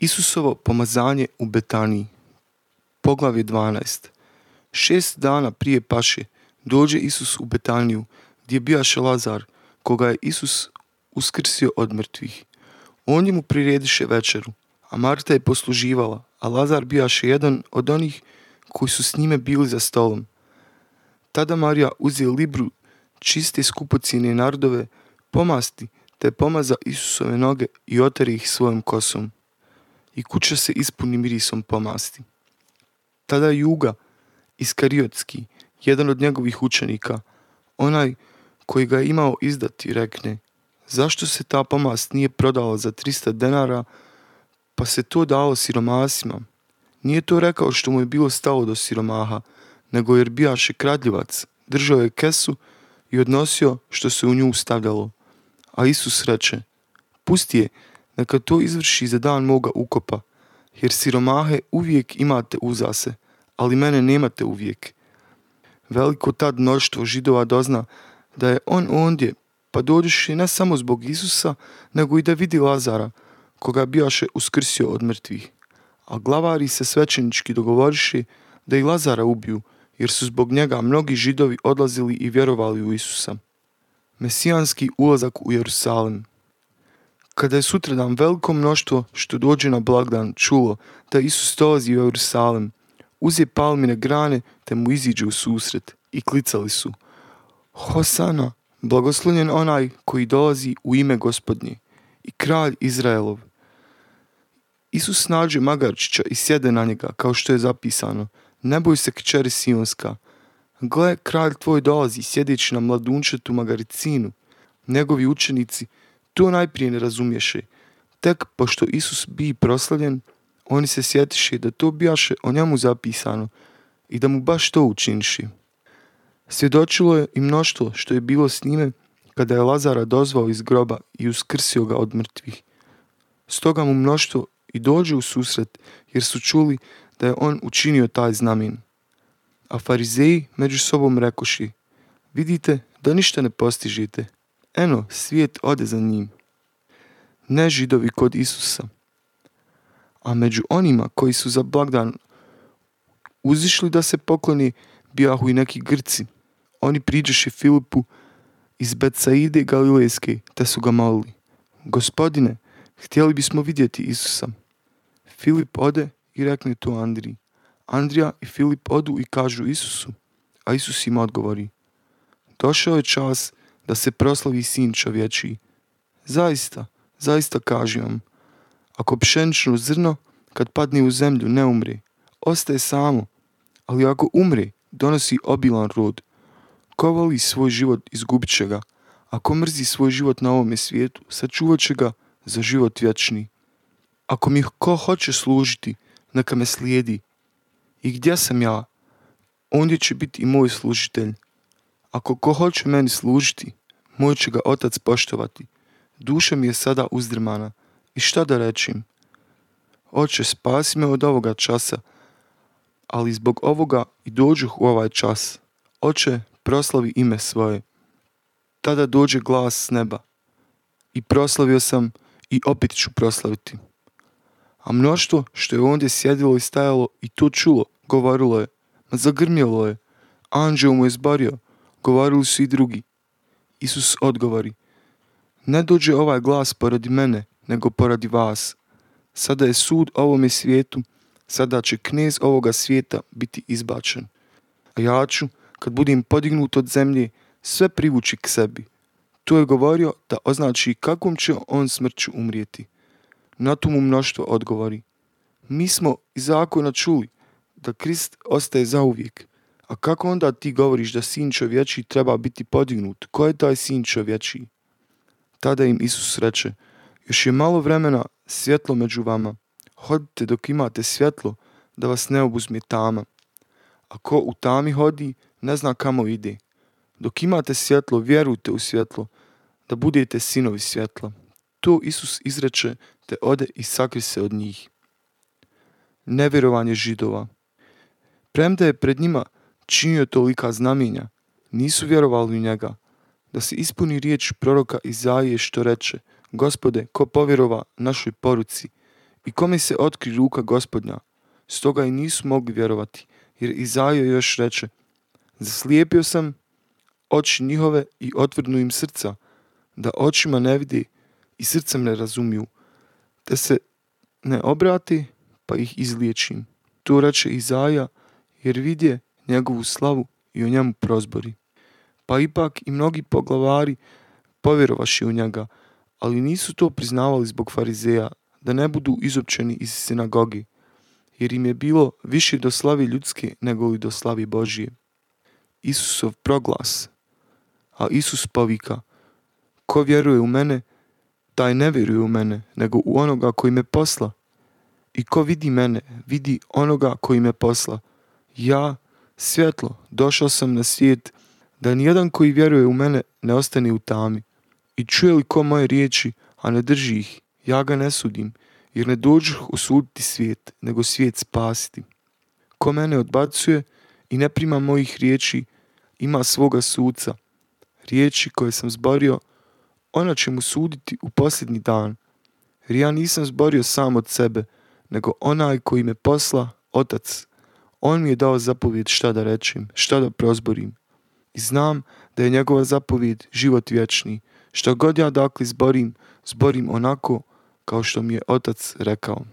Isusovo pomazanje u Betaniji. Poglavlje 12. Šest dana prije paše dođe Isus u Betaniju gdje bijaše Lazar, koga je Isus uskrsio od mrtvih. On mu prirediše večeru, a Marta je posluživala, a Lazar bijaše jedan od onih koji su s njime bili za stolom. Tada Marija uzije libru čiste skupocine narodove, pomasti, te pomaza Isusove noge i otari ih svojom kosom. I kuća se ispuni mirisom pomasti. Tada Juga, Iskariotski, jedan od njegovih učenika, onaj koji ga je imao izdati, rekne Zašto se ta pomast nije prodala za 300 denara, pa se to dalo siromasima? Nije to rekao što mu je bilo stalo do siromaha, nego jer bijaše kradljivac, držao je kesu i odnosio što se u nju stavljalo. A Isus reče, pusti je, neka to izvrši za dan moga ukopa, jer siromahe uvijek imate uzase, ali mene nemate uvijek. Veliko tad mnoštvo židova dozna da je on ondje, pa dođeši ne samo zbog Isusa, nego i da vidi Lazara, koga bijaše uskrsio od mrtvih. A glavari se svećenički dogovoriši da i Lazara ubiju, jer su zbog njega mnogi židovi odlazili i vjerovali u Isusa. Mesijanski ulazak u Jerusalim Kada je sutradan veliko mnoštvo što dođe na blagdan čulo da Isus dolazi u Jerusalim, uzje palmine grane te mu iziđe u susret i klicali su Hosana, blagoslovljen onaj koji dolazi u ime gospodnje i kralj Izraelov. Isus nađe magarčića i sjede na njega kao što je zapisano – ne boj se kćeri Sionska. Gle, kralj tvoj dolazi, sjedeći na mladunčetu magaricinu. Njegovi učenici to najprije ne razumješe. Tek pošto Isus bi proslavljen, oni se sjetiše da to bijaše o njemu zapisano i da mu baš to učiniši. Svjedočilo je i mnoštvo što je bilo s njime kada je Lazara dozvao iz groba i uskrsio ga od mrtvih. Stoga mu mnoštvo i dođe u susret jer su čuli da je on učinio taj znamin. A farizeji među sobom rekoši, vidite da ništa ne postižite. Eno, svijet ode za njim. Ne židovi kod Isusa. A među onima koji su za blagdan uzišli da se pokloni, bijahu i neki Grci. Oni priđeše Filipu iz Betsaide Galilejske, te su ga molili. Gospodine, htjeli bismo vidjeti Isusa. Filip ode i rekne to Andriji. Andrija i Filip odu i kažu Isusu, a Isus im odgovori. Došao je čas da se proslavi sin čovječiji. Zaista, zaista kažem vam, ako pšenično zrno kad padne u zemlju ne umre, ostaje samo, ali ako umre, donosi obilan rod. Ko voli svoj život, izgubit će ga. Ako mrzi svoj život na ovome svijetu, sačuvat će ga za život vječni. Ako mi ko hoće služiti, neka me slijedi. I gdje sam ja, ondje će biti i moj služitelj. Ako ko hoće meni služiti, moj će ga otac poštovati. Duša mi je sada uzdrmana. I šta da rečim? Oče, spasi me od ovoga časa, ali zbog ovoga i dođuh u ovaj čas. Oče, proslavi ime svoje. Tada dođe glas s neba. I proslavio sam i opet ću proslaviti a mnoštvo što je ondje sjedilo i stajalo i to čulo, govorilo je, ma zagrmjelo je, anđeo mu je zbario, govorili su i drugi. Isus odgovori, ne dođe ovaj glas poradi mene, nego poradi vas. Sada je sud ovome svijetu, sada će knez ovoga svijeta biti izbačen. A ja ću, kad budem podignut od zemlje, sve privući k sebi. To je govorio da označi kakvom će on smrću umrijeti. Na to mu mnoštvo odgovori. Mi smo iz zakona čuli da Krist ostaje zauvijek. A kako onda ti govoriš da sin čovječiji treba biti podignut? Ko je taj sin čovječiji? Tada im Isus reče, još je malo vremena svjetlo među vama. Hodite dok imate svjetlo, da vas ne obuzme tama. A ko u tami hodi, ne zna kamo ide. Dok imate svjetlo, vjerujte u svjetlo, da budete sinovi svjetla. To Isus izreče te ode i sakri se od njih. Nevjerovanje židova. Premda je pred njima činio tolika znamenja, nisu vjerovali u njega, da se ispuni riječ proroka Izaije što reče, Gospode, ko povjerova našoj poruci I kome se otkri ruka gospodnja, stoga i nisu mogli vjerovati, jer Izaja još reče, zaslijepio sam oči njihove i otvrnu im srca, da očima ne vidi i srcem ne razumiju, te se ne obrati, pa ih izliječim. To reče Izaja, jer vidje njegovu slavu i o njemu prozbori. Pa ipak i mnogi poglavari povjerovaši u njega, ali nisu to priznavali zbog farizeja, da ne budu izopćeni iz sinagogi, jer im je bilo više do slavi ljudske nego li do slavi Božije. Isusov proglas, a Isus povika, ko vjeruje u mene, taj ne vjeruje u mene, nego u onoga koji me posla. I ko vidi mene, vidi onoga koji me posla. Ja, svjetlo, došao sam na svijet, da nijedan koji vjeruje u mene ne ostane u tami. I čuje li ko moje riječi, a ne drži ih, ja ga ne sudim, jer ne dođu osuditi svijet, nego svijet spasiti. Ko mene odbacuje i ne prima mojih riječi, ima svoga suca. Riječi koje sam zborio, ona će mu suditi u posljednji dan. Jer ja nisam zborio sam od sebe, nego onaj koji me posla, otac. On mi je dao zapovjed šta da rečem, šta da prozborim. I znam da je njegova zapovjed život vječni. Što god ja dakle zborim, zborim onako kao što mi je otac rekao.